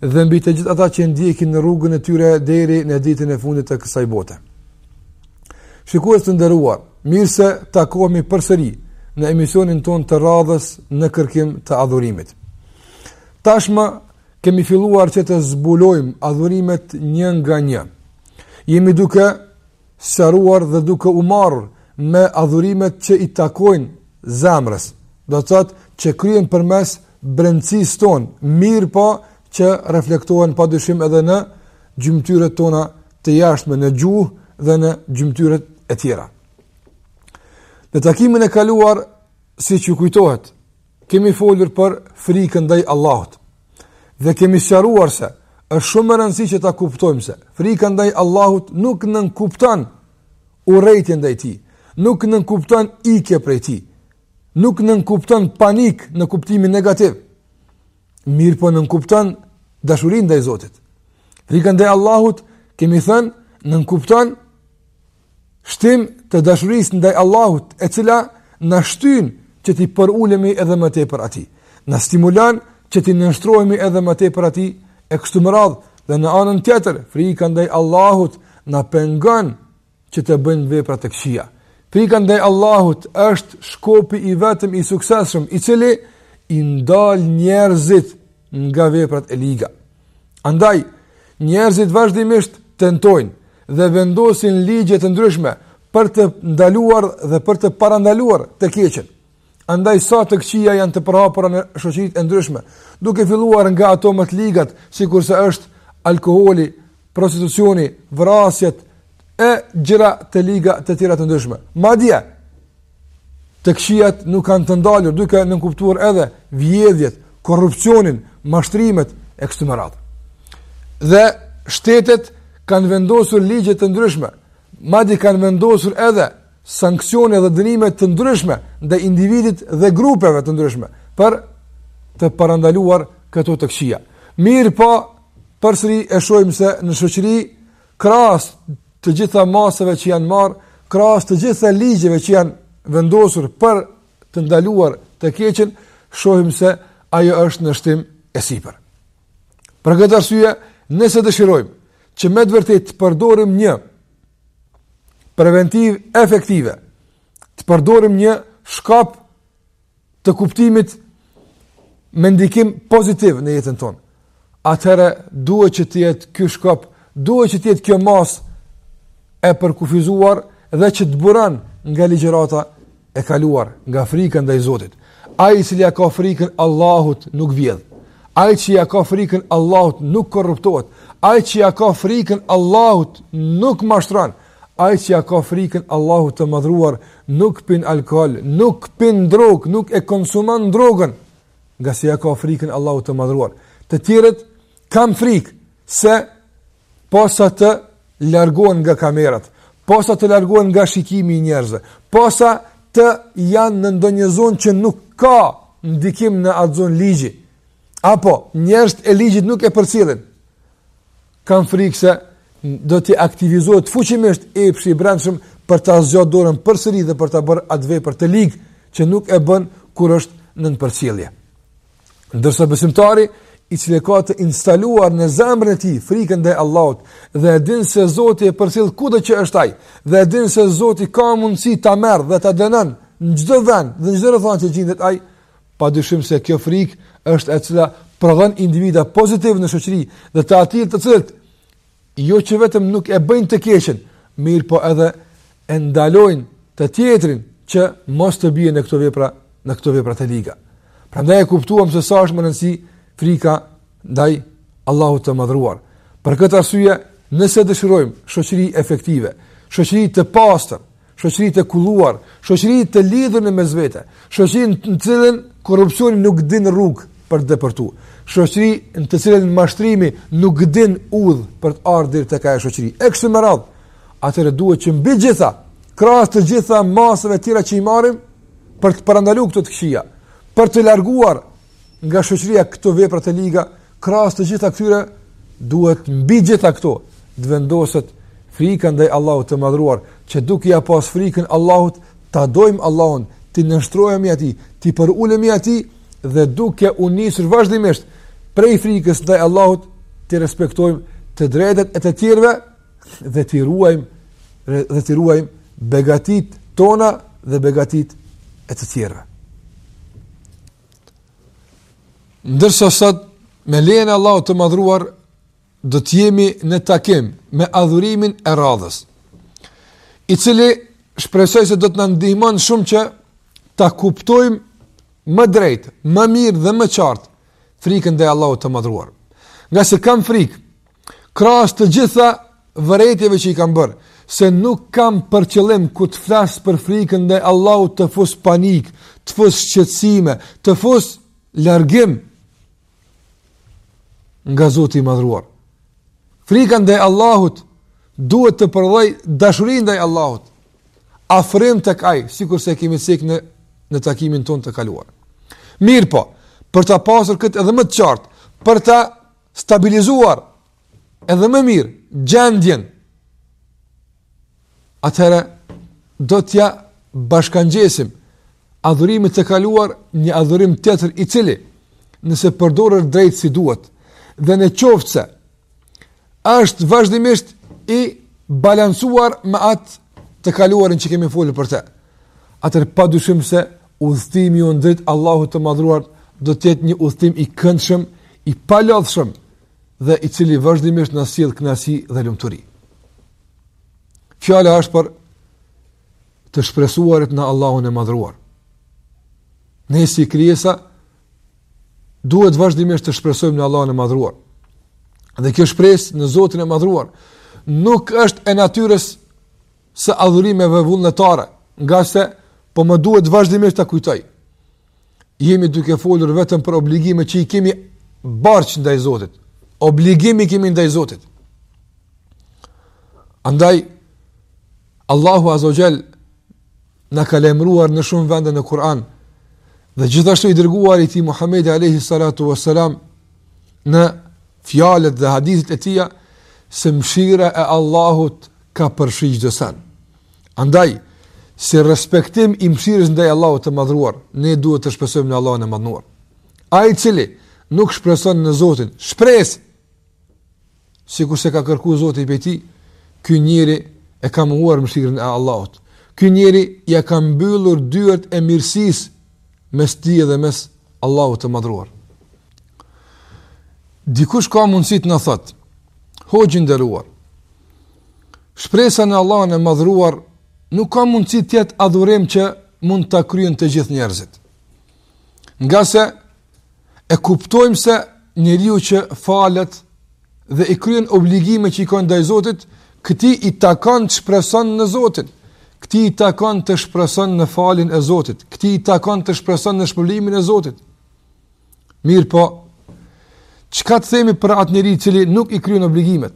dhe mbi të gjithë ata që ndjekin rrugën e tyre deri në ditën e fundit të kësaj bote. Shikues të nderuar, mirë se takohemi përsëri në emisionin tonë të radhës në kërkim të adhurimit. Tashmë kemi filluar që të zbulojmë adhurimet një nga një. Jemi duke sqaruar dhe duke u marrë me adhurimet që i takojnë zemrës, do të thotë që kryhen përmes brendësisë tonë, mirëpo që reflektohen pa dyshim edhe në gjymtyrët tona të jashtme, në gjuhë dhe në gjymtyrët e tjera. Në takimin e kaluar, siç ju kujtohet, Kemi folur për frikën ndaj Allahut. Dhe kemi sqaruar se është shumë me rëndësi që ta kuptojmë se frika ndaj Allahut nuk nënkupton urrejtje ndaj tij, nuk nënkupton ikje prej tij, nuk nënkupton panik në kuptimin negativ. Mirëpo nënkupton dashuri ndaj Zotit. Frika ndaj Allahut, kemi thënë, nënkupton shtim të dashurisë ndaj Allahut, e cila na shtyn që t'i përulemi edhe më tepër atij. Na stimulon që t'i nënshtrohemi edhe më tepër atij e kështu me radhë, dhe në anën tjetër, frika ndaj Allahut na pengon që të bëjmë vepra të këqija. Frika ndaj Allahut është shkopi i vetëm i suksesshëm, i cili i ndal njerëzit nga veprat e liga. Andaj, njerëzit vazhdimisht tentojnë dhe vendosin ligje të ndryshme për të ndaluar dhe për të parandaluar të keqen. Andaj sa të këqija janë të përhapura në shoqëritë e ndryshme, duke filluar nga ato më të ligat, sikurse është alkoholi, prostitucioni, vrasjet, e gjëra të liga të tjera të ndryshme. Madje të këqijat nuk kanë të ndalur duke nënkuptuar edhe vjedhjet, korrupsionin, mashtrimet e kështu me radhë. Dhe shtetet kanë vendosur ligje të ndryshme, madje kanë vendosur edhe sanksione dhe dënime të ndryshme ndaj individit dhe grupeve të ndryshme për të parandaluar këto të këqija. Mirëpo, përsëri e shohim se në shoqëri krahas të gjitha masave që janë marrë, krahas të gjitha ligjeve që janë vendosur për të ndaluar të keqen, shohim se ajo është në shtim e sipër. Për këtë arsye, nëse dëshirojmë që me të vërtetë të përdorim një preventivë efektive, të përdorim një shkop të kuptimit me ndikim pozitiv në jetën tonë. Atëherë duhet që të jetë ky shkop, duhet që të jetë kjo masë e përkufizuar dhe që të buron nga ligjërata e kaluar, nga frika ndaj Zotit. Ai që ja ka frikën Allahut nuk vjedh. Ai që ja ka frikën Allahut nuk korruptohet. Ai që ja ka frikën Allahut nuk mashtron. Ai që ja ka frikën Allahut të Madhruar nuk pin alkool, nuk pin drogë, nuk e konsumon drogën, ngase ja ka frikën Allahut të Madhruar. Të tjerët kanë frikë se posa të largohen nga kamerat, posa të largohen nga shikimi i njerëzve, posa të jenë në ndonjë zonë që nuk ka ndikim në atë zonë ligji. Apo njerëzit e ligjit nuk e përcjellin. Kanë frikë se do t'i aktivizohet fuqimisht epshi i brendshëm për ta zgjatur dorën përsëri dhe për ta bërë atë vepër të ligë që nuk e bën kur është nën përcjellje. Ndërsa besimtari i cili ka të instaluar në zemrën e tij frikën ndaj Allahut dhe e din se Zoti e përcjell kudo që është ai dhe e din se Zoti ka mundësi ta merr dhe ta dënon në çdo vend dhe në çdo rrethanë që gjendet ai Pa dyshim se kjo frikë është e cila prodhon individa pozitivë në shoqëri dhe të atillë të cilët jo që vetëm nuk e bëjnë të keqen, mirëpo edhe e ndalojnë të tjetrin që mos të bie në këto vepra, në këto vepra të liga. Prandaj e kuptuam se sa është me rëndësi frika ndaj Allahut të madhruar. Për këtë arsye, nëse dëshirojmë shoqëri efektive, shoqëri të pastër, shoqëri të kulluar, shoqëri të lidhur në mes vete, shoqëri në të cilën korrupsioni nuk din rrugë për të depërtuar, shoqëri në të cilën mashtrimi nuk din udhë për të ardhur deri tek ajo shoqëri. E kështu me radhë, atëherë duhet që mbi të gjitha, krahas të gjitha masave të tjera që i marrim për të parandaluar këto të këqija, për të larguar nga shoqëria këto vepra të liga, krahas të gjitha këtyre duhet mbi gjitha këto të vendoset frika ndaj Allahut të madhruar, që duke ja pas frikën Allahut, ta dojmë Allahun, t'i nënshtrohemi atij, t'i përulemi atij, dhe duke u nisur vazhdimisht prej frikës ndaj Allahut, t'i respektojmë të drejtat e të tjerëve, dhe t'i ruajmë dhe t'i ruajmë begatitë tona dhe begatitë e të tjerëve. Ndërsa sot me lejen e Allahut të madhruar do të jemi në takim me adhurimin e radhës. I cili shpresoj se do të na ndihmon shumë që ta kuptojmë më drejt, më mirë dhe më qartë frikën ndaj Allahut të madhruar. Ngase kam frikë Krahas të gjitha vërejtjeve që i kam bërë, se nuk kam për qëllim kur të flas për frikën ndaj Allahut të fus panik, të fus shqetësime, të fus largim nga Zoti i madhruar. Frika ndaj Allahut duhet të prodhojë dashuri ndaj Allahut, afrim tek ai, sikurse kemi cik në, në takimin tonë të kaluar. Mirëpo, për ta pasur këtë edhe më të qartë, për ta stabilizuar edhe më mirë gjendjen, atëherë do t'ia bashkangjesim adhurimit të kaluar një adhurim tjetër i cili nëse përdoret drejt si duhet dhe në qoftë se është vazhdimisht i balancuar me atë të kaluarin që kemi folur për të. Atëherë pa dyshim se udhëtimi jonë drejt Allahut të madhruar do të jetë një udhëtim i këndshëm, i palodhshëm dhe i cili vazhdimisht na sjell kënaqësi dhe lumturi. Fjala është për të shpresuarit në Allahun e madhruar. Ne si krijesa duhet vazhdimisht të shpresojmë në Allahun e Madhruar. Dhe kjo shpresë në Zotin e Madhruar nuk është e natyrës së adhurimeve vullnetare, ngase po më duhet vazhdimisht ta kujtoj. Jemi duke folur vetëm për obligimet që i kemi borxh ndaj Zotit. Obligim i kemi ndaj Zotit. Andaj Allahu Azza wa Jall na ka lajmëruar në shumë vende në Kur'an. Dhe gjithashtu i dërguari i tij Muhammedi alayhi salatu vesselam në fjalët dhe hadithet e tija se mëshira e Allahut ka përfshi çdo sen. Andaj si respektim i mëshirës ndaj Allahut të madhruar, ne duhet të shpresojmë në Allahun e madhruar. Ai i cili nuk shpreson në Zotin, shpres sikurse ka kërku Zoti pej tij, ky njeri e ka mohuar mëshirën e Allahut. Ky njeri ia ka mbyllur dyert e mirësisë mes tij dhe mes Allahut të madhruar. Dikush ka mundësi të na thotë, hoxhë i nderuar, shpresa në Allahun e madhruar nuk ka mundësi të jetë adhurim që mund ta kryejnë të gjithë njerëzit. Ngase e kuptojmë se njeriu që falet dhe i kryen obligimet që i ka ndaj Zotit, këtij i takon të shpreson në Zotin, këtij i takon të shpreson në faljen e Zotit, këtij i takon të shpreson në shpërblimin e Zotit. Mirëpo, çka të themi për atë njeri i cili nuk i kryen obligimet,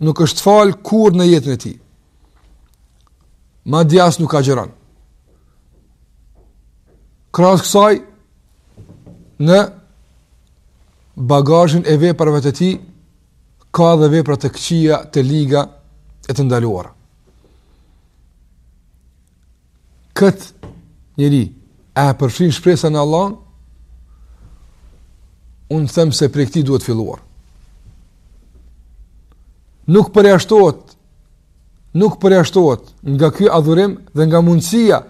nuk është fal kurrë në jetën e tij, madje as nuk agjeron. Krahas kësaj, në bagazhin e veprave të tij ka dhe vepra të këqija, të liga e të ndaluara. Këtë njeri e përfshin shpresa në Allahun, unë them se prej këtij duhet filluar. Nuk përjashtohet nuk përjashtohet nga ky adhurim dhe nga mundësia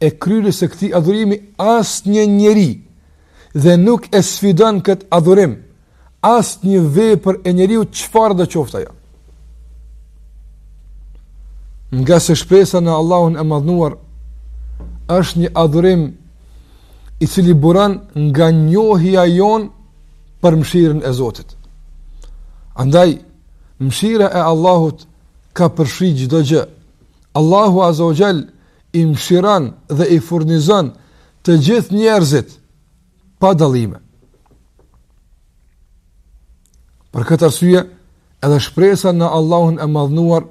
e kryerjes së këtij adhurimi asnjë njeri dhe nuk e sfidon këtë adhurim asnjë vepër e njeriut çfarëdo qoftë ajo. Ngase shpresa në Allahun e madhnuar është një adhurim i cili buron nga njohja jonë për mshirën e Zotit. Andaj, mshira e Allahut ka përfshi çdo gjë. Allahu Azze ue Xhel i mëshiron dhe i furnizon të gjithë njerëzit pa dallime. Për këtë arsye, edhe shpresa në Allahun e madhnuar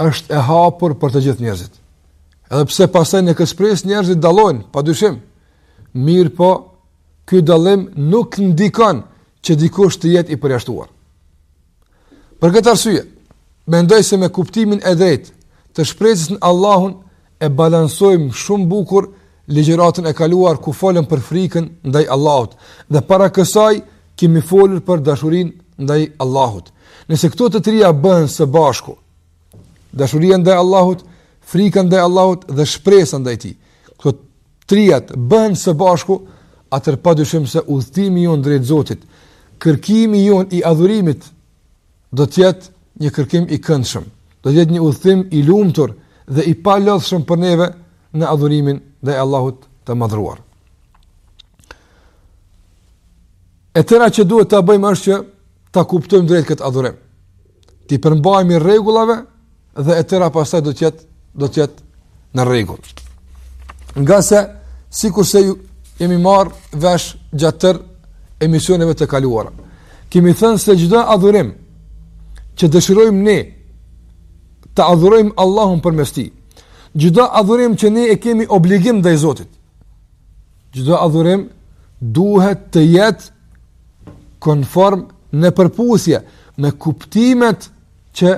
është e hapur për të gjithë njerëzit. Edhe pse pastaj në këtë shpresë njerëzit dallojnë, pa dyshim, mirëpo ky dallim nuk ndikon që dikush të jetë i përjashtuar. Për këtë arsye, mendoj se me kuptimin e drejtë të shpresës në Allahun e balansojmë shumë bukur ligjëratën e kaluar ku folëm për frikën ndaj Allahut dhe para kësaj kemi folur për dashurinë ndaj Allahut. Nëse këto të tria bëhen së bashku, dashuria ndaj Allahut, frika ndaj Allahut dhe shpresa ndaj Tij. Këto trijat bëhen së bashku, atëherë pa dyshim se udhëtimi jonë drejt Zotit, kërkimi jonë i adhurimit, do të jetë një kërkim i këndshëm, do të jetë një udhëtim i lumtur dhe i palodhshëm për neve në adhurimin ndaj Allahut të madhnuar. E tëra që duhet ta bëjmë është që ta kuptojmë drejt këtë adhurim. T'i përmbahemi rregullave dhe e tëra pastaj do të jetë do të jetë në rregull. Ngase sikurse jemi marrë vesh gjatë tërë emisioneve të kaluara. Kemi thënë se çdo adhurim që dëshirojmë ne ta adhurojmë Allahun përmes tij. Çdo adhurim që ne e kemi obligim ndaj Zotit. Çdo adhurim duhet të jetë konform në përputhje me kuptimet që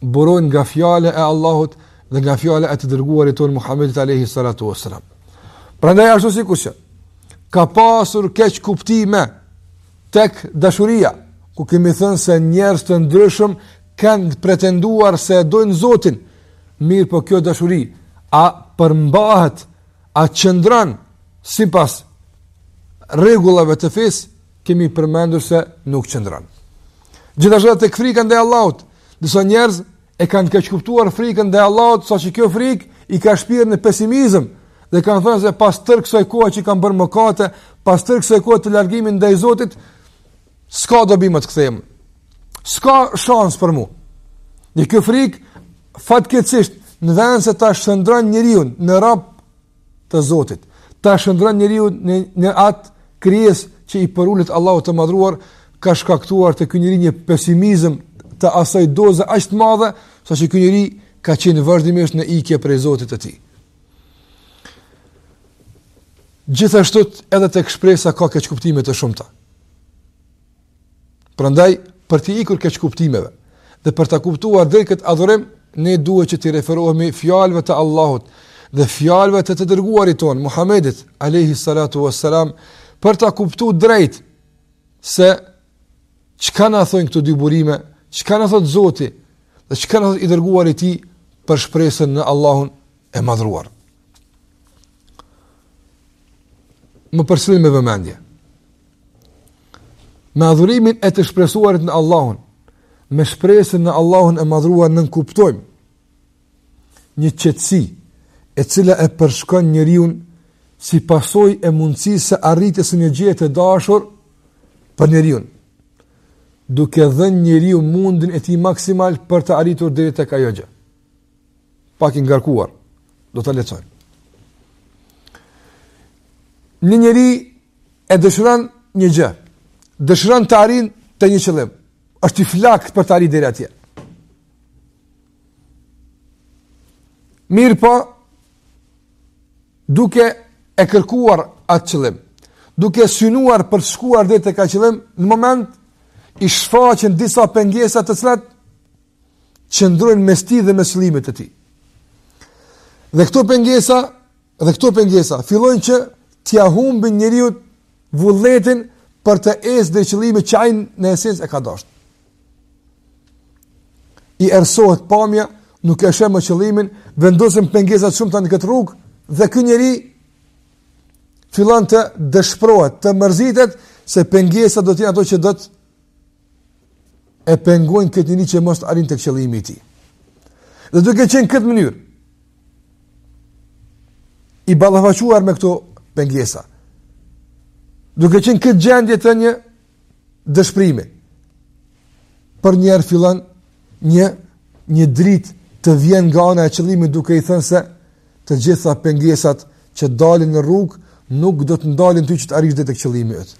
burojnë nga fjala e Allahut dhe nga fjala e të dërguarit tonë Muhammedit alejhi salatu ue selam. Prandaj ashtu sikurse ka pasur keqkuptime tek dashuria, ku kemi thënë se njerëz të ndryshëm kanë pretenduar se e dojnë Zotin, Mirëpo kjo dashuri a përmbahet, a qëndron sipas rregullave të fesë, kemi përmendur se nuk qëndron. Gjithashtu tek frika ndaj Allahut, disa njerëz e kanë keqkuptuar frikën ndaj Allahut, saqë kjo frikë i ka shpirë në pesimizëm dhe kanë thënë se pas tërë kësaj kohe që kanë bërë mëkate, pas tërë kësaj kohe të largimit ndaj Zotit, S'ka dobi më të kthehem. S'ka shans për mua. Kjo frikë fatkeqësisht në vend se ta shndërron njeriun në rob të Zotit, ta shndërron njeriun në në atë krijesë që i përulet Allahut të madhëruar, ka shkaktuar te ky njeri një pesimizëm të asaj doze aq të madhe, saqë ky njeri ka qenë vazhdimisht në ikje prej Zotit të tij. Gjithashtu edhe tek shpresa ka keqkuptime të shumta. Prandaj për t'i ikur keqkuptimeve dhe për ta kuptuar drejt këtë adhurim, ne duhet që t'i referohemi fjalëve të Allahut dhe fjalëve të të dërguarit tonë Muhamedit alejhi salatu wesselam për ta kuptuar drejt se çka na thonë këto dy burime, çka na thotë Zoti dhe çka na thotë i dërguari i tij për shpresën në Allahun e madhëruar. Më përcillni me vëmendje. Me adhurimin e të shpresuarit në Allahun, me shpresën në Allahun e madhëruar nënkuptojmë një qetësi e cila e përshkon njeriun si pasojë e mundësisë së arritjes së një gjëje të dashur për njeriun duke dhënë njeriu mundin e tij maksimal për të arritur deri tek ajo gjë Pak i ngarkuar. Do ta lehtësojmë. Një njeri e dëshiron një gjë. Dëshiron të arrijë te një qëllim. Është i flaktë për të arritur deri atje. Mirëpo, duke e kërkuar atë qëllim, duke synuar për të shkuar deri tek ai qëllim, në moment i shfaqen disa pengesa të cilat qëndrojnë mes tij dhe mes qëllimit të tij. Dhe këto pengesa, dhe këto pengesa, fillojnë që t'ia humbin njeriut vullnetin për të ecë drejt qëllimit që ai në esencë e ka dashtë. I errësohet pamja, nuk e sheh më qëllimin, vendosen pengesa të shumta në këtë rrugë, dhe ky njeri fillon të dëshpërohet, të mërzitet, se pengesat do të jenë ato që do të e pengojnë këtë njeri që mos të arrin tek qëllimi i tij. Dhe duke qenë në këtë mënyrë, i ballafaquar me këto pengesa, duke qenë në këtë gjendje të një dëshprimi, përnjëherë fillon një, një dritë të vjen nga ana e qëllimit duke i thënë se të gjitha pengesat që dalin në rrugë nuk do të ndalin ty që të arrish deri tek qëllimi yt.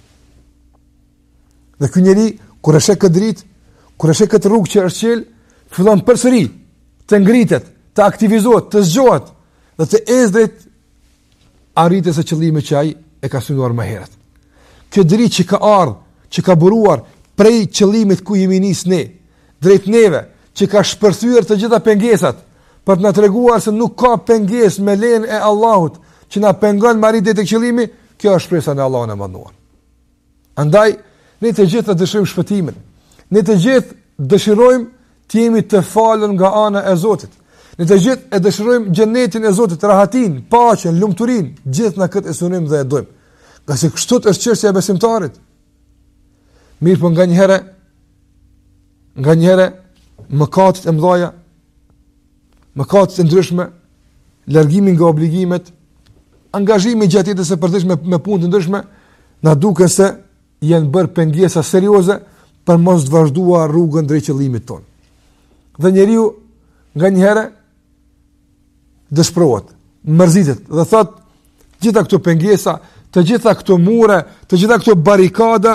Dhe ky njeri, kur e shek këtë dritë, kur e shek këtë rrugë që është qelë, fillon përsëri të ngritet, të aktivizohet, të zgjohet dhe të ecë drejt arritjes së qëllimit që ai e ka synuar më herët. Kjo dritë që ka ardhur, që ka buruar prej qëllimit ku jemi nis ne, drejt neve, që ka shpërthyer të gjitha pengesat për të na treguar se nuk ka pengesë me lejen e Allahut që na pengon me arrit deri te qëllimi, kjo është shpresa në Allahun e madhëruar. Andaj, ne të gjithë na dëshirojmë shpëtimin. Ne të gjithë dëshirojmë të jemi të falur nga ana e Zotit. Ne të gjithë e dëshirojmë xhenetin e Zotit, rahatinë, paqen, lumturinë, gjithë na këtë e synojmë dhe e dojmë. Ngase kështu është çështja e besimtarit. Mirëpo nga njëherë, nga njëherë, mëkatet e mdhaja, mëkatet e ndryshme, largimi nga obligimet, angazhimi gjatë jetës së përditshme me punë të ndryshme, na duken se janë bërë pengesa serioze për mos të vazhduar rrugën drejt qëllimit tonë. Dhe njeriu nganjëherë dëshpërohet, mërzitet dhe thotë të gjitha këto pengesa, të gjitha këto mure, të gjitha këto barrikada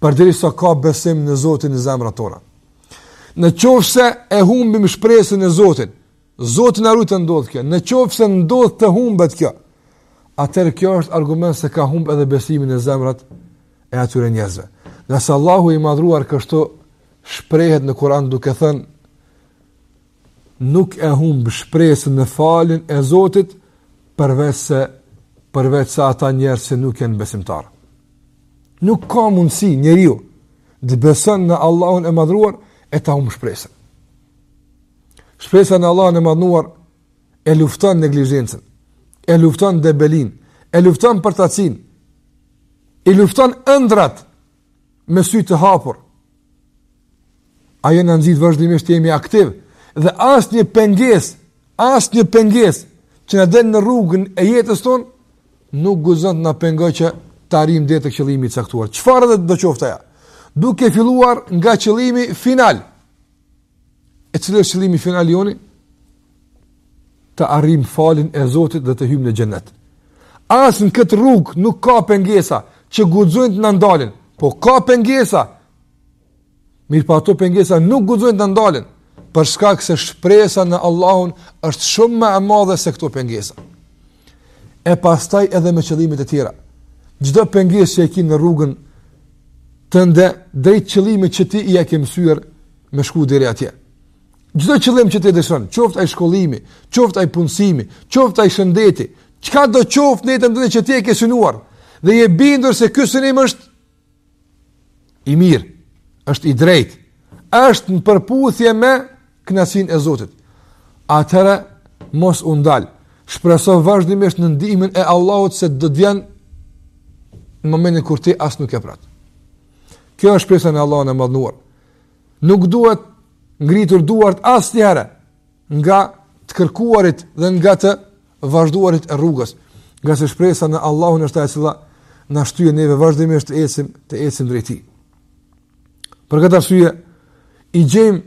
Përderisa ka besim në Zotin në zemrat tona. Në qoftë se e humbim shpresën në Zotin, Zoti na ruajtë të ndodhë kjo, në qoftë se ndodh të humbet kjo, atëherë kjo është argument se ka humbë edhe besimi në zemrat e atyre njerëzve. Ngase Allahu i madhruar kështu shprehet në Kuran duke thënë, nuk e humb shpresën në faljen e Zotit përveçse përveçse ata njerëz që nuk janë besimtarë. Nuk ka mundësi njeriu të beson në Allahun e Madhruar e ta humb shpresën. Shpresa në Allahun e Madhruar e lufton neglizhencën, e lufton dembelinë, e lufton përtacinë, e lufton ëndrrat me sy të hapur. Ajo na nxit vazhdimisht të jemi aktivë dhe asnjë pengesë, asnjë pengesë që na del në rrugën e jetës tonë, nuk guxon të na pengojë që të arrijmë deri tek qëllimi i caktuar. Çfarëdo qoftë ajo? Duke filluar nga qëllimi final, E cili është qëllimi final joni? Të arrijmë faljen e Zotit dhe të hyjmë në xhenet. As në këtë rrugë nuk ka pengesa që guxojnë të na ndalin, po ka pengesa. Mirëpo ato pengesa nuk guxojnë të na ndalin, për shkak se shpresa në Allahun është shumë me e madhe se këto pengesa. e pastaj edhe me qëllimet e tjera. Çdo pengesë që e ke në rrugën tënde drejt qëllimit që ti ia ke mësy me shku deri atje. Çdo qëllim që ti dëshon, qoftë ai shkollimi, qoftë ai punësimi, qoftë ai shëndeti, çka do qoftë në jetën tënde që ti e ke synuar dhe je bindur se ky synim është i mirë, është i drejtë, është në përputhje me kënaqësinë e Zotit. Atëherë mos u ndal. Shpreso vazhdimisht në ndihmën e Allahut se do të vjen në momentin kur ti as nuk e pret. Kjo është shpresa në Allahun e madhëruar. Nuk duhet ngritur duart asnjëherë nga të kërkuarit dhe nga të vazhduarit e rrugës, ngase shpresa në Allahun është ajo e cila na shtyn neve vazhdimisht të ecim, të ecim drejt tij. Për këtë arsye i gjejmë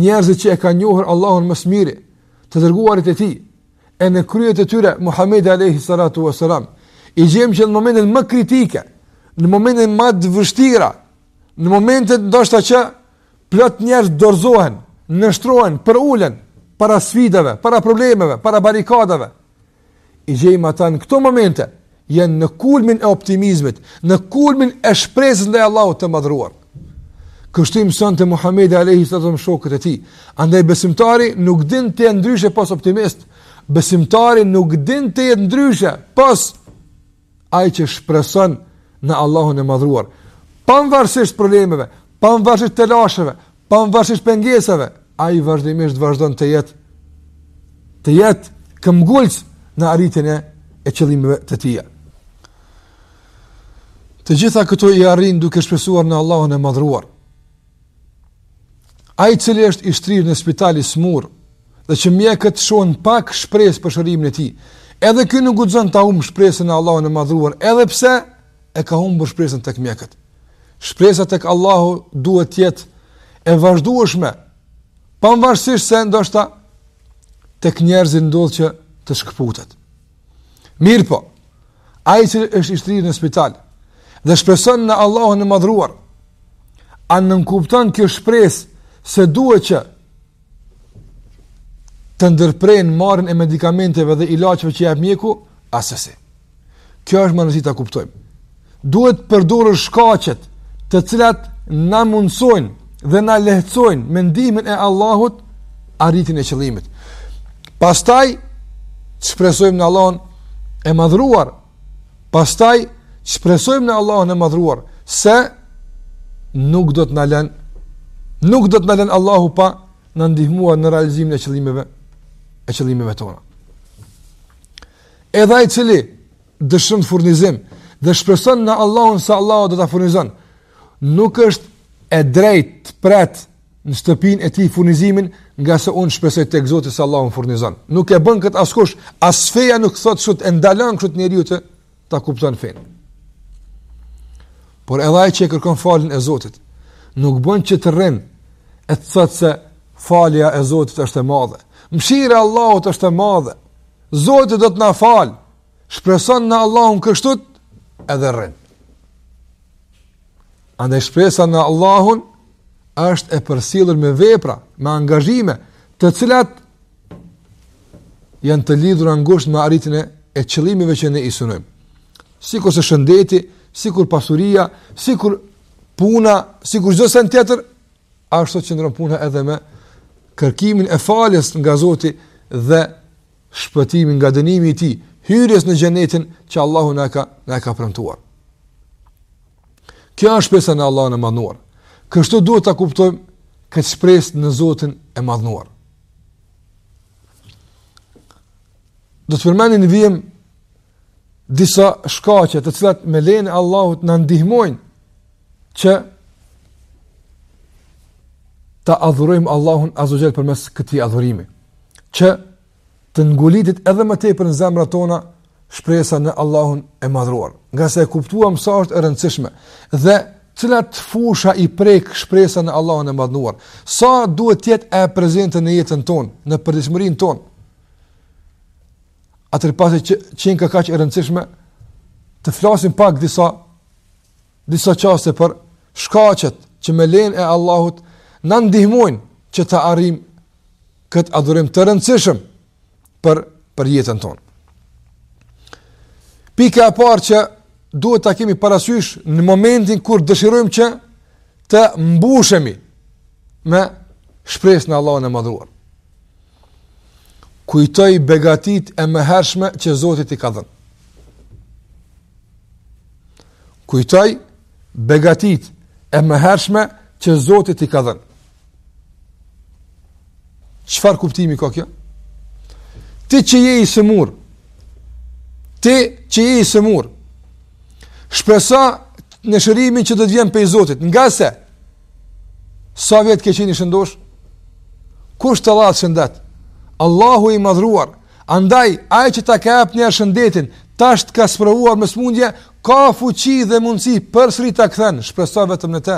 njerëzit që e kanë njohur Allahun më së miri, të dërguarit e tij, e në krye të tyre Muhamedi alejhi salatu ue selam. I gjejmë që në momentet më kritike, në momentet më të vështira, në momentet ndoshta që plot njerëz dorëzohen, nënshtrohen, përulen para sfidave, para problemeve, para barikadave. I gjejmë ata në këto momente janë në kulmin e optimizmit, në kulmin e shpresës ndaj Allahut të madhëruar. Kështu i mësonte Muhammedi alejhi selam shokët e tij. Andaj besimtari nuk din të jetë ndryshe pos optimist. Besimtari nuk din të jetë ndryshe pas ai që shpreson në Allahun e Madhëruar, pavarësisht problemeve, pavarësisht telasheve, pavarësisht pengesave, ai vazhdimisht vazhdon të jetë të jetë këmbëngulës në arritjen e e qëllimeve të tija. Të gjitha këto i arrin duke shpresuar në Allahun e Madhëruar. Ai i cili është i shtrirë në spital i sëmurë dhe që mjekët shohin pak shpresë për shërimin e tij. Edhe ky nuk guxon ta humbë shpresën në Allahun e Madhëruar, edhe pse e ka humbur shpresën tek mjekët. Shpresa tek Allahu duhet të jetë e vazhdueshme, pavarësisht se ndoshta tek njerëzit ndodh që të shkëputet. Mirëpo, ai që është i shtrirë në spital dhe shpreson në Allahun e Madhëruar, a nënkupton kjo shpresë se duhet që të ndërprejë marrjen e medikamenteve dhe ilaçeve që jep mjeku, asesi. Kjo është me rëndësi ta kuptojmë. Duhet përdorur shkaqet të cilat na mundësojnë dhe na lehtësojnë me ndihmën e Allahut arritjen e qëllimit. Pastaj shpresojmë në Allahun e madhruar. Pastaj shpresojmë në Allahun e madhruar se nuk do të na lën nuk do të na lën Allahu pa na ndihmuar në realizimin e qëllimeve e qëllimeve tona. Edhe ai cili dëshiron furnizim dhe shpreson në Allahun se Allahu do ta furnizon. Nuk është e drejtë të pret në shtëpinë e tij furnizimin, ngase unë shpresoj tek Zoti se Allahu më furnizon. Nuk e bën kët askush, as feja nuk thotë, çoftë e ndalon kështu njeriu ta kupton fenë. Por edhe ai që kërkon faljen e Zotit, nuk bën që të rrin e të thotë se falja e Zotit është e madhe. Mshira e Allahut është e madhe. Zoti do të na fal. Shpreson në Allahun kështu edhe rrin. Andaj shpresa në Allahun është e përcjellur me vepra, me angazhime, të cilat janë të lidhura ngushtë me arritjen e qëllimeve që ne i synojmë. Sikurse shëndeti, sikur pasuria, sikur puna, sikur çdo send tjetër, Ashtu qëndron puna edhe me kërkimin e faljes nga Zoti dhe shpëtimin nga dënimi i tij, hyrjes në xhenetin që Allahu na ka na ka premtuar. Kjo është shpresa në Allahun e Madhruar. Kështu duhet ta kuptojmë këtë shpresë në Zotin e Madhruar. Do të përmendim në vijim disa shkaqe të cilat me lejen e Allahut na ndihmojnë që ta adhurojmë Allahun azze ue xhel përmes këtij adhurimi, që të ngulitet edhe më tepër në zemrat tona shpresa në Allahun e madhruar, ngase e kuptuam sa është e rëndësishme, dhe cilat fusha i prek shpresa në Allahun e madhruar, sa duhet të jetë prezente në jetën tonë, në përditshmërinë tonë, atëherë pasi që qenka kaq e rëndësishme, të flasim pak disa, disa çaste për shkaqet që me lejen e Allahut na ndihmojnë që ta arrijmë këtë adhurim të rëndësishëm për, për jetën tonë. Pika e parë që duhet ta kemi parasysh në momentin kur dëshirojmë që të mbushemi me shpresë në Allahun e madhruar. Kujtoj begatitë e mëhershme që Zoti t'i ka dhënë. Kujtoj begatitë e mëhershme që Zoti t'i ka dhënë. Çfarë kuptimi ka kjo? Ti që je i sëmurë, ti që je i sëmurë, shpresa në shërimin që do të vijë prej Zotit, ngase, Sa vjet ke qenë i shëndoshë? Kush të dha ty shëndet? Allahu i madhëruar. Andaj, ai që ta ka ep një herë shëndetin, tash të ka sprovuar me smundje, ka fuqi dhe mundësi përsëri ta kthen, shpreso vetëm në te.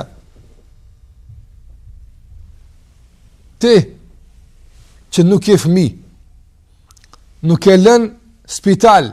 Ti, që nuk ke fëmi, nuk ke lënë spital,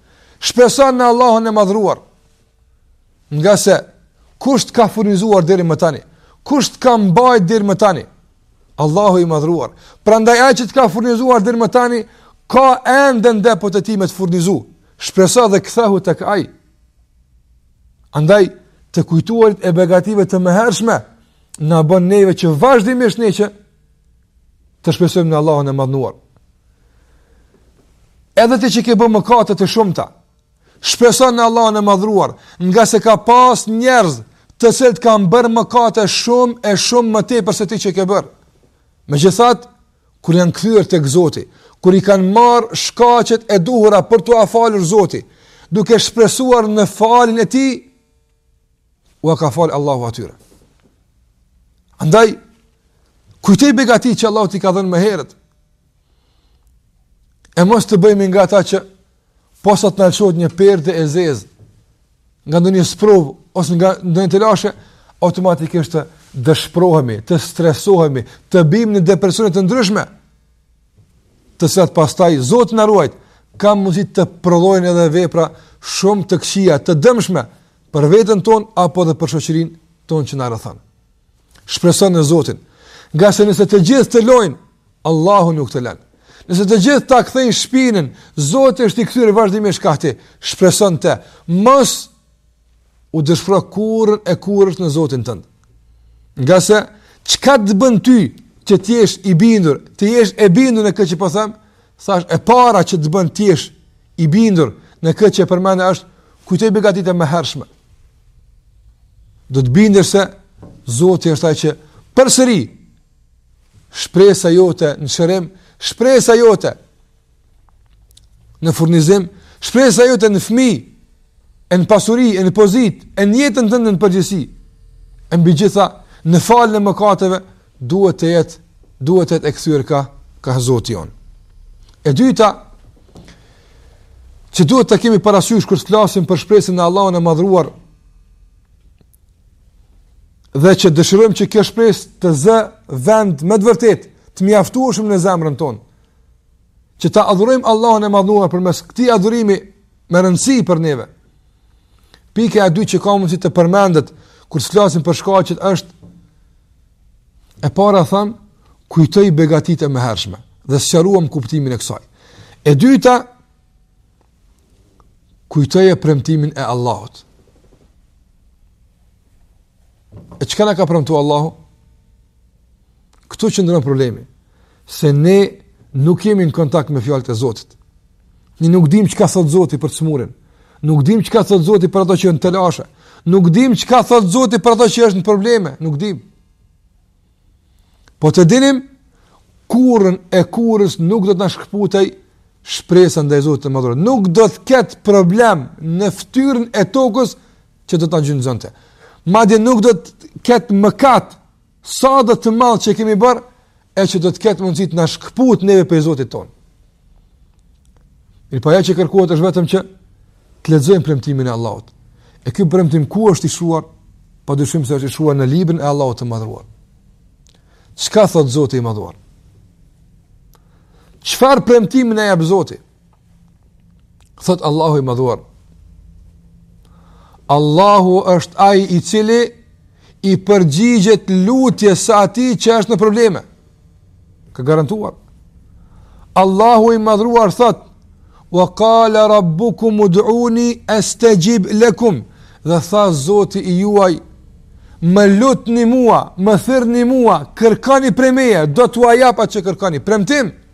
Shpreso në Allahun e madhëruar. Ngase, kush të ka furnizuar deri më tani? Kush të ka mbajt deri më tani? Allahu i madhëruar. Prandaj ai që të ka furnizuar deri më tani, ka ende në depot e tij me të furnizu. Shpreso dhe kthehu tek ai. Andaj, të kujtuarit e begatitë të mëhershme, na bën neve që vazhdimisht ne që Të shpresojmë në Allahun e madhëruar. Edhe ti që ke bërë mëkate të shumta, shpreso në Allahun e madhëruar, ngase ka pas njerëz të cilët kanë bërë mëkate shumë e shumë më tepër se ti që ke bërë. Megjithatë, kur janë kthyer tek Zoti, kur i kanë marrë shkaqet e duhura për t'ua falur Zoti, duke shpresuar në faljen e Tij, ua ka falë Allahu atyre. Andaj, kujtoj begatitë që Allahu t'i ka dhënë më herët, e mos të bëhemi nga ata që posa të na lëshohet një perde e zezë, nga ndonjë sprovë, ose nga ndonjë telashe, automatikisht të dëshpërohemi, të stresohemi, të biem në depresione të ndryshme, të cilat pastaj, Zoti na ruajt, kanë mundësi të prodhojnë edhe vepra shumë të këqija, të dëmshme, për veten tonë apo dhe për shoqërinë tonë që na rrethon. Shpreso në Zotin, ngase nëse të gjithë të lojnë, Allahu nuk të lënë. Nëse të gjithë ta kthejnë shpinën, Zoti është i kthyer vazhdimisht kah ti. Shpreso dhe mos u dëshpëro kurrën e kurrës në Zotin tënd. Ngase çka të bën ty që të jesh i bindur, të jesh e bindur në këtë që po them, Thashë, e para që të bën të jesh i bindur në këtë që përmenda është, kujtoj begatitë e mëhershme. Do të bindesh se Zoti është ai që përsëri shpresa jote në shërim, shpresa jote në furnizim, shpresa jote në fmi, e në pasuri, e në pozit, e në jetën tënde në përgjithësi, e mbi të gjitha në faljen e mëkateve, duhet të jetë, duhet të jetë e kthyer ka, ka Zoti jonë. E dyta, që duhet ta kemi parasysh kur të flasim për shpresën në Allahun e madhruar, dhe që dëshirojmë që kjo shpresë të zërë vend me të vërtetë, të mjaftueshëm në zemrën tonë, që ta adhurojmë Allahun e madhruar përmes këtij adhurimi me rëndësi për neve. Pika e dytë që ka mundësi të përmendet, kur të flasim për shkaqet është, e para thamë, kujtoji begatitë e mëhershme, dhe sqaruam kuptimin e kësaj. E dyta, kujtoje premtimin e Allahut. E çka na ka premtu Allahu? Këtu qëndron problemi. se ne nuk jemi në kontakt me fjalët e Zotit. Ne nuk dimë çka thot Zoti për të smurin. Nuk dimë çka thot Zoti për ato që është në telashe. Nuk dimë çka thot Zoti për ato që është në probleme, nuk dimë. Po të dinim kurrën e kurrës nuk do të na shkëputej shpresa ndaj Zotit të Madhruar. Nuk do të ketë problem në fytyrën e tokës që do të na gjunjëzonte. Madje nuk do të ketë mëkat Sado të madh që e kemi bërë, e që do të ketë mundësi të na shkëput neve prej Zotit tonë. Mirëpo ajo që kërkohet është vetëm që të lexojmë premtimin e Allahut. E ky premtim ku është i shkruar? Pa dyshim se është i shkruar në librin e Allahut të Madhruar. Çka thot Zoti i Madhruar? Çfarë premtimi na jep Zoti? Thot Allahu i madhruar. Allahu është ai i cili i përgjigjet lutjes së atij që është në probleme. Ka garantuar. Allahu i madhruar thot: "Wa qala rabbukum ud'uni astajib lakum." Dhe tha Zoti i juaj: "Më lutni mua, më thirrni mua, kërkoni prej meje, do t'ua jap atë që kërkoni." Premtim.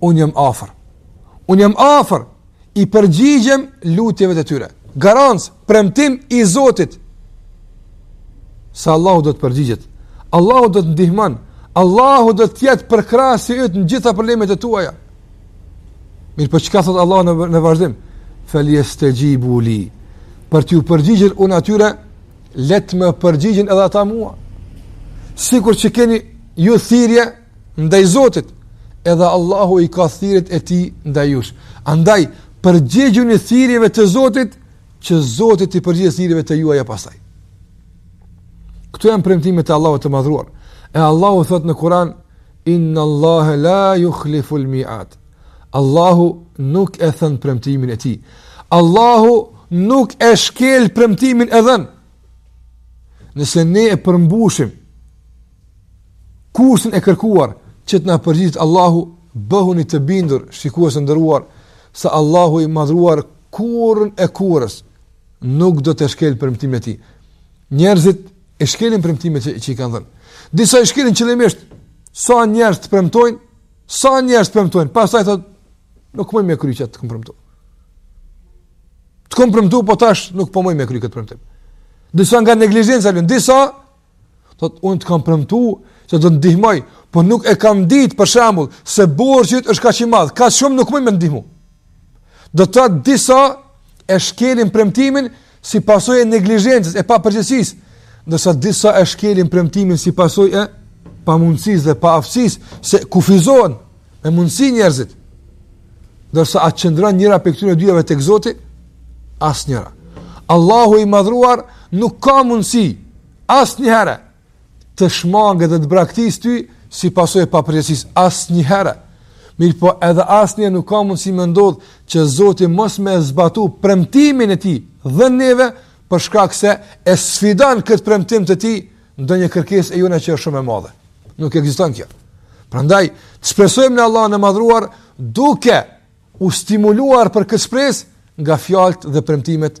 Unë jam afër. Unë jam afër i përgjigjem lutjeve të tyre. Garancë, premtim i Zotit se Allahu do të përgjigjet. Allahu do të ndihmon. Allahu do të jetë përkrahës i yt në të gjitha problemet e tuaja. Mirëpo çka thot Allahu në në vazhdim? Falyastajibu li. Për t'ju përgjigjur unë atyre Le të më përgjigjen edhe ata mua. Sikur që keni ju thirrje ndaj Zotit, edhe Allahu i ka thirrjet e tij ndaj jush. Andaj përgjigjuni thirrjeve të Zotit, që Zoti t'i përgjigjet thirrjeve të juaja pastaj. Këto janë premtimet e Allahut të Madhruar. E Allahu thot në Kur'an, Inna Allahe la yukhlifu al-mi'ad. Allahu nuk e then premtimin e tij. Allahu nuk e shkel premtimin e dhën. Nëse ne e përmbushim kushtin e kërkuar që të na përgjigjet Allahu, bëhuni të bindur, shikues të nderuar, se Allahu i madhruar kurrën e kurrës nuk do ta shkel premtimin e tij. Njerëzit i shkelin premtimet që, që i kanë dhënë. Disa i shkelin qëllimisht sa njerëz të premtojnë Sa njerëz premtojnë, pastaj thotë nuk muj me kry që t'kam premtu. T'kom premtu po tash nuk po muj me kry këtë premtim. Disa nga neglizhenca lën, disa thotë unë të kam premtu se do t'ndihmoj, po nuk e kam ditë për shembull se borxhi është kaq i madh, kaq shumë nuk muj me t'ndihmu. Do të thotë disa e shkelin premtimin si pasojë e neglizhencës, e papërgjegjësisë, ndërsa disa e shkelin premtimin si pasojë e pamundësisë dhe paaftësisë se kufizohen me mundësi njerëzit. Ndërsa a qëndron njëra prej këtyre dyjave tek Zoti, asnjëra. Allahu i madhruar nuk ka mundësi asnjëherë të shmangë dhe të braktisë ty, si pasojë e papërgjegjësisë, asnjëherë. Mirëpo edhe asnjë nuk ka mundësi me ndodhë që Zoti mos me zbatu premtimin e tij dhënë neve për shkak se e sfidon këtë premtim të tij ndonjë kërkesë e jona që është shumë e madhe. Nuk ekziston kjo. Prandaj, të shpresojmë në Allahun e madhruar duke u stimuluar për këtë shpresë nga fjalët dhe premtimet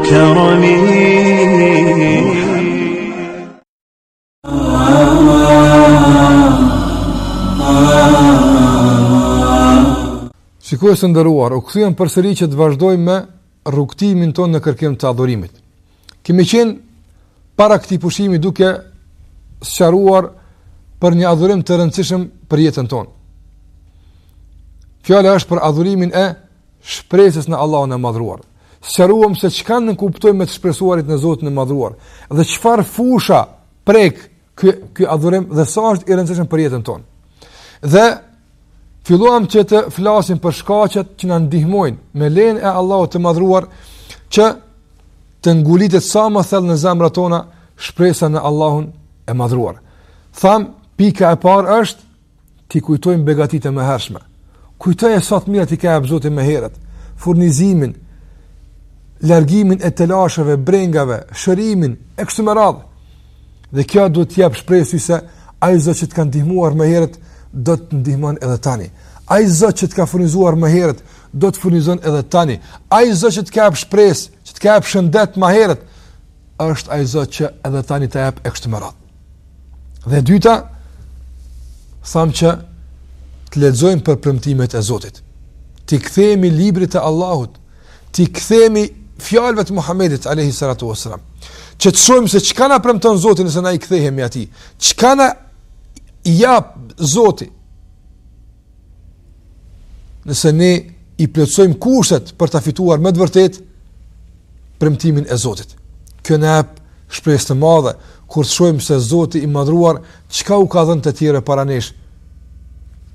Shikues të nderuar, u kthyem përsëri që të vazhdojmë rrugëtimin tonë në kërkim të adhurimit. Kemi qenë para këtij pushimi duke sqaruar për një adhurim të rëndësishëm për jetën tonë. Fjala është për adhurimin e shpresës në Allahun e Madhruar. Sqaruam se çka ne kuptojmë me të shpresuarit në Zotin e Madhruar dhe çfarë fusha prek ky ky adhurim dhe sa është i rëndësishëm për jetën tonë. Dhe filluam që të flasim për shkaqet që na ndihmojnë me lejen e Allahut të Madhruar që të ngulitet sa më thellë në zemrat tona shpresa në Allahun e Madhruar. Thamë pika e parë është T'i kujtojmë begatitë e mëhershme. Kujtoje sa të mira t'i ka jap Zoti më herët, furnizimin, largimin e telasheve, brengave, shërimin e kështu me radhë. Dhe kjo duhet të jap shpresë se ai Zot që të ka ndihmuar më herët do të ndihmon edhe tani. Ai Zot që të ka furnizuar më herët do të furnizon edhe tani. Ai Zot që të ka jap shpresë, që të ka jap shëndet më herët, është ai Zot që edhe tani të jap e kështu me radhë. Dhe dyta, thamë që të lexojmë për premtimet e Zotit. T'i kthehemi librit të Allahut, t'i kthehemi fjalëve të Muhamedit alayhi salatu wasalam. Që të shohim se çka na premton Zoti nëse na i kthehemi atij. Çka na jap Zoti? Nëse ne i plotësojmë kushtet për ta fituar me të vërtetë premtimin e Zotit. Kjo na jep shpresë të madhe kur të shohim se Zoti i madhruar çka u ka dhënë të tjerëve para nesh,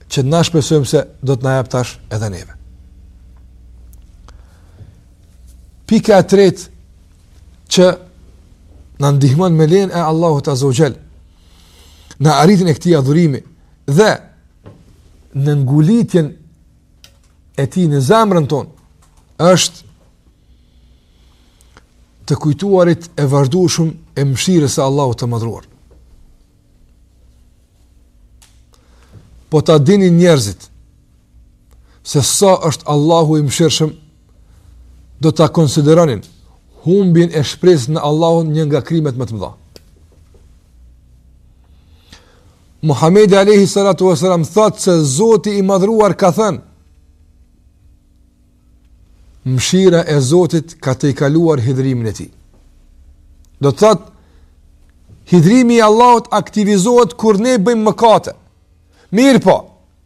që na shpresojmë se do të na jap tash edhe neve. Pika e tretë që na ndihmon me lejen e Allahut Azza wa Jall në arritjen e këtij adhurimi dhe në ngulitjen e tij në zemrën tonë është të kujtuarit e vazhdueshëm e mëshirës së Allahut të Madhruar. Po ta dinin njerëzit se sa është Allahu i mëshirshëm do ta konsideronin humbjen e shpresës në Allahun një nga krimet më të mëdha. Muhamedi alayhi salatu wasalam thotë se Zoti i madhruar ka thënë Mshira e Zotit ka tejkaluar hidhërimin e tij. Do të thotë hidhërimi i Allahut aktivizohet kur ne bëjmë mëkate. Mirëpo,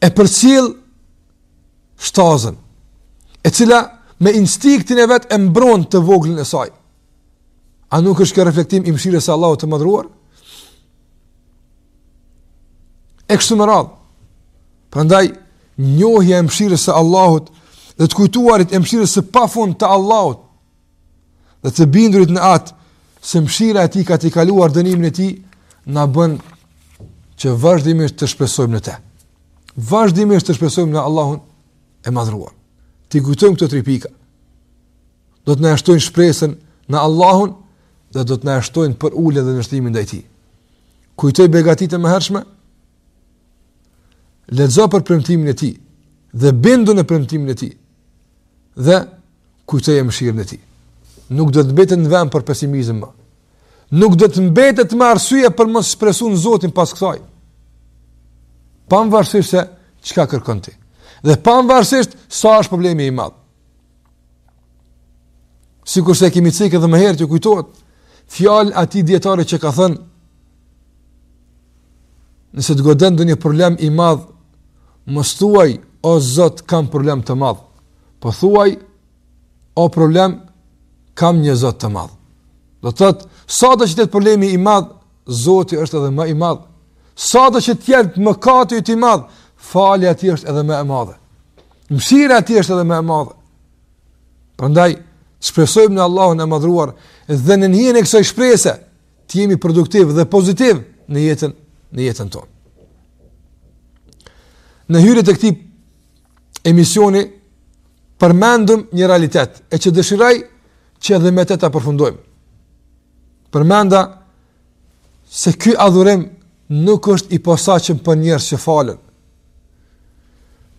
e përcjell shtazën, e cila me instinktin e vet e mbron të voglin e saj. A nuk është kjo reflektim i mëshirës së Allahut të madhruar? E kështu me radhë. Prandaj njohja e mëshirës së Allahut dhe të kujtuarit e mëshirës së pafund të Allahut dhe të bindurit në atë se mëshira e tij ka tejkaluar dënimin e tij na bën që vazhdimisht të shpresojmë në të. Vazhdimisht të shpresojmë në Allahun e madhruar. T'i kujtojmë këto tri pika. Do të na shtojnë shpresën në Allahun dhe do të na shtojnë përuljen dhe nënshtrimin ndaj tij. Kujtoji begatitë e mëhershme. Lexo për premtimin e tij dhe bindu në premtimin e tij. dhe kujtoje mëshirën e tij. Nuk do të mbetet vend për pesimizëm më. Nuk do të mbetet më arsye për mos shpresuar në Zotin pas kësaj. Pavarësisht se çka kërkon ti dhe pavarësisht sa është problemi i madh. Sikurse kemi cekë edhe më herët të kujtohet fjala e atij dijetari që ka thënë Nëse të godet ndonjë problem i madh, mos thuaj, o Zot, kam problem të madh. Po thuaj, o problem, kam një Zot të madh. Do të thot, sa do që të jetë problemi i madh, Zoti është edhe më i madh. Sa do që të jetë mëkati i madh, falja e tij është edhe më e madhe. Mëshira e tij është edhe më e madhe. Prandaj shpresojmë në Allahun e madhruar dhe nën hijen e kësaj shprese, të jemi produktiv dhe pozitiv në jetën në jetën tonë. Në hyrje të këtij emisioni përmendëm një realitet e që dëshiroj që edhe me të ta përfundojmë. Përmenda se ky adhurim nuk është i posaçëm për njerëz që falën.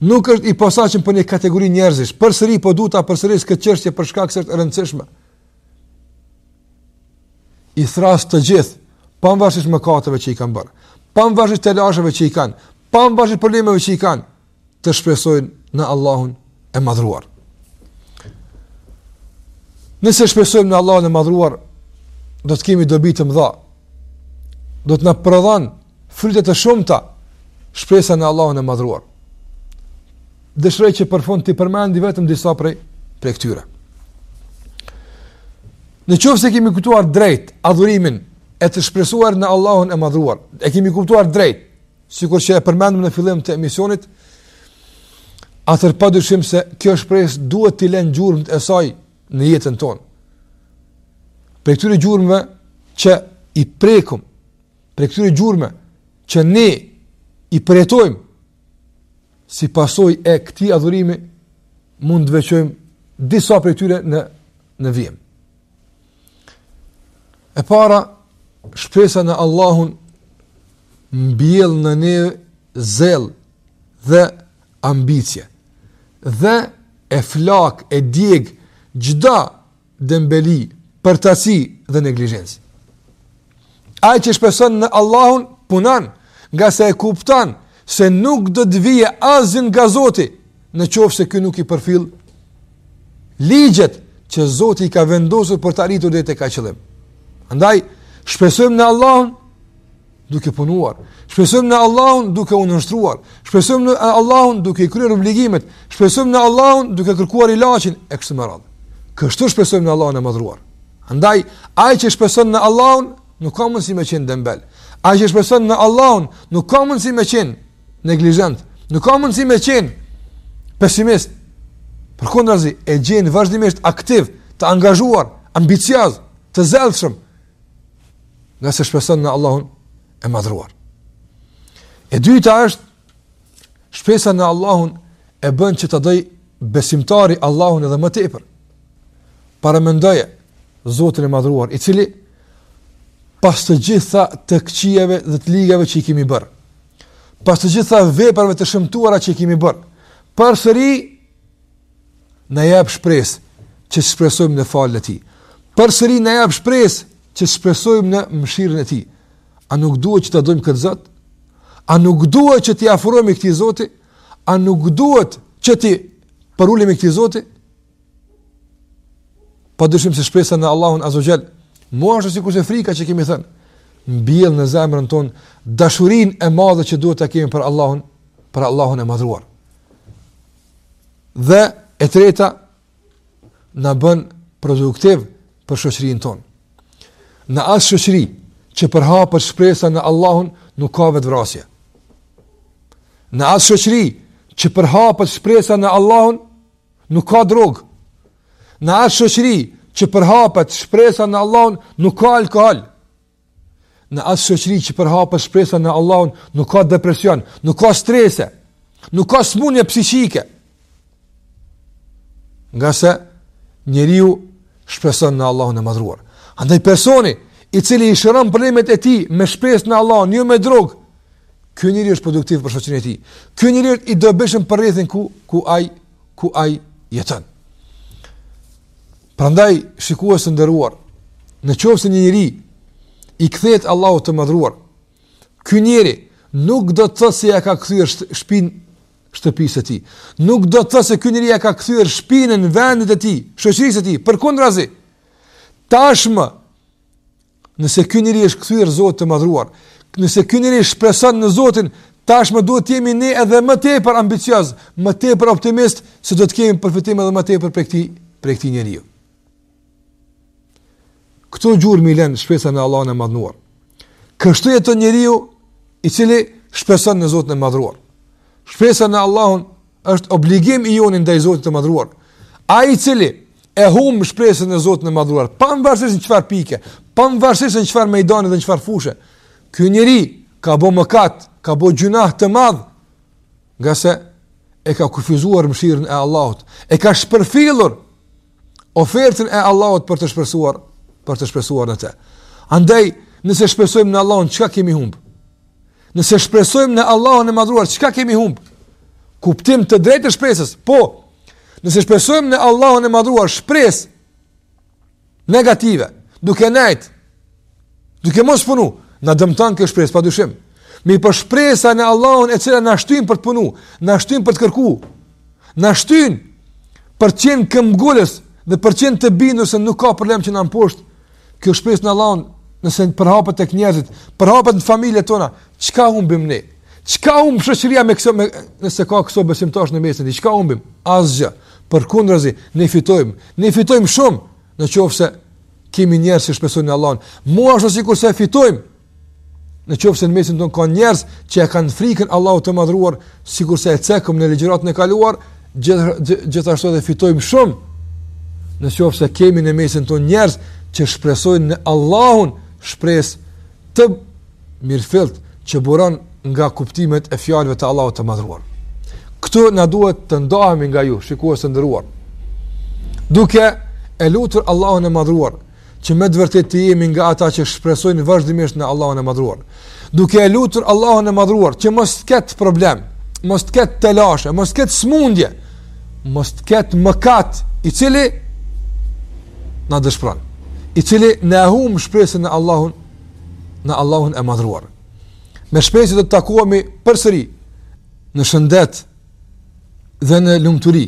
Nuk është i posaçëm për një kategori njerëzish. Përsëri po du ta përsëris këtë çështje për shkak se është e rëndësishme. i thras të gjithë, pavarësisht mëkateve që i kanë bërë, pavarësisht telasheve që i kanë, pavarësisht problemeve që i kanë, të shpresojnë në Allahun e madhruar. Nëse shpresojmë në Allahun e madhruar, do të kemi dobi të mëdha. Do të na prodhon fryte të shumta shpresa në Allahun e madhruar. Dëshiroj që për fund të përmendi vetëm disa prej prej këtyre. Në qoftë se e kemi kuptuar drejt adhurimin e të shpresuarit në Allahun e madhruar, e kemi kuptuar drejt, sikur që e përmendëm në fillim të emisionit, atër pa dyshim se kjo shpresë duhet t'i len gjurmët e saj në jetën tonë. Prej këtyre gjurmëve që i prekim, prej këtyre gjurmëve që ne i përjetojmë, si pasojë e këtij adhurimi, mund të veçojmë disa prej tyre në, në vijim. E para, shpresa në Allahun mbjell në ne zell dhe ambicie dhe e flak e djeg çdo dembeli, përtaci dhe neglizhencë. Ai që shpreson në Allahun punon, ngase e kupton se nuk do të vijë asgjë nga Zoti, në qoftë se ky nuk i përfill ligjet që Zoti i ka vendosur për të arritur deri tek ai qëllim. Andaj shpresojmë në Allahun duke punuar. Shpresojmë në Allahun duke u nënshtruar. Shpresojmë në Allahun duke i kryer obligimet. Shpresojmë në Allahun duke kërkuar ilaçin e kështu me radhë. Kështu shpresojmë në Allahun e madhruar. Andaj ai që shpreson në Allahun nuk ka mundësi me qenë dembel. Ai që shpreson në Allahun nuk ka mundësi me qenë neglizhent. Nuk ka mundësi me qenë pesimist. Përkundrazi e gjen vazhdimisht aktiv, të angazhuar, ambicioz, të zellshëm nëse shpreson në Allahun e madhruar. E dyta është, shpresa në Allahun e bën që ta dojë besimtari Allahun edhe më tepër. Paramendoje Zotin e madhruar, i cili pas të gjitha të këqijave dhe të ligave që i kemi bërë, pas të gjitha veprave të shëmtuara që i kemi bërë, përsëri na jep shpresë që të shpresojmë në faljen e tij. Përsëri na jep shpresë që të shpresojmë në mëshirën e tij. A nuk duhet që ta dojmë këtë Zot? A nuk duhet që t'i afrohemi këtij Zoti? A nuk duhet që t'i përulemi këtij Zoti? Pa dyshim se shpresa në Allahun Azze ue Xhel, sikurse frika që kemi thënë, mbjell në zemrën tonë dashurinë e madhe që duhet ta kemi për Allahun, për Allahun e madhruar. Dhe e treta na bën produktiv për shoqërinë tonë. Në atë shoqëri që përhapet shpresa në Allahun nuk ka vetëvrasje. Në atë shoqëri që përhapet shpresa në Allahun nuk ka drogë. Në atë shoqëri që përhapet shpresa në Allahun nuk ka alkohol. Në atë shoqëri që përhapet shpresa në Allahun, nuk ka depresion, nuk ka strese, nuk ka smunje psiqike. Ngase njeriu shpreson në Allahun e madhruar. Andaj personi i cili i shëron problemet e tij me shpresë në Allahun, jo me drogë, ky njeri është produktiv për shoqërinë e tij. Ky njeri i dobishëm për rrethin ku ku ai ku ai jeton. Prandaj shikues të nderuar, në qoftë se një njeri i kthehet Allahut të madhruar, ky njeri nuk do të thotë se ja ka kthyer shpinën shtëpisë së tij. Nuk do të thotë se ky njeri ja ka kthyer shpinën vendit të tij, shoqërisë së tij, përkundrazi. Tashmë Nëse ky njeri i është kthyer Zotit të Madhruar, nëse ky njeri shpreson në Zotin, tashmë duhet të jemi ne edhe më tepër ambicioz, më tepër optimist se do të kemi përfitim edhe më tepër prej këtij prej këtij njeriu. Këto gjurmë i lë shpresa në Allahun e madhruar. Kështu është njeriu i cili shpreson në Zotin e madhruar. Shpresa në Allahun është obligim i joni ndaj Zotit të madhruar. Ai i cili e humb shpresën në Zotin e Madhruar, pamvarësisht në çfarë pike, pamvarësisht në çfarë mejdani dhe në çfarë fushe. Ky njeri ka bo mëkat, ka bo gjynah të madh, ngase e ka kufizuar mëshirën e Allahut, e ka shpërfillur ofertën e Allahut për të shpresuar, për të shpresuar në të. Andaj, nëse shpresojmë në Allahun, çka kemi humb? Nëse shpresojmë në Allahun e Madhruar, çka kemi humb? Kuptim të drejtë të shpresës. Po. Nëse shpresojmë në Allahun e Madhruar, shpresë negative, duke nejt, duke mos punu, na dëmton kjo shpresë padyshim. Mirëpo shpresa në Allahun e cila na shtyn për të punu, na shtyn për të kërku, na shtyn për të qenë këmbgulës dhe për të qenë të bindur se nuk ka problem që na mposht, Kjo shpresë në Allahun, nëse përhapet te njerëzit, përhapet në familjet tona, çka humbim ne? Çka humb shoqëria me këso, me, nëse ka këso besimtash në mesin? Çka humbim? Asgjë. Përkundrazi, ne fitojmë. Ne fitojmë shumë në qoftë se kemi njerëz që shpresojnë në Allahun. Mu ashtu sikurse fitojmë, Në qoftë se në mesin tonë ka njerëz që e kanë frikën Allahut të madhruar, sikurse e cekëm në ligjëratën e kaluar, gjithashtu edhe fitojmë shumë. Në qoftë se kemi në mesin tonë njerëz që shpresojnë në Allahun, shpresë të mirëfillt që buron nga kuptimet e fjalëve të Allahut të madhruar. Këtu na duhet të ndahemi nga ju, shikues të nderuar. Duke e lutur Allahun e madhruar që me të vërtetë të jemi nga ata që shpresojnë vazhdimisht në Allahun e Madhruar. Duke e lutur Allahun e Madhruar që mos të ketë problem, mos të ketë telashe, mos të ketë smundje, mos të ketë mëkat, i cili na dëshpëron, i cili na humb shpresën në Allahun, në Allahun e Madhruar. Me shpresë të takohemi përsëri në shëndet dhe në lumturi.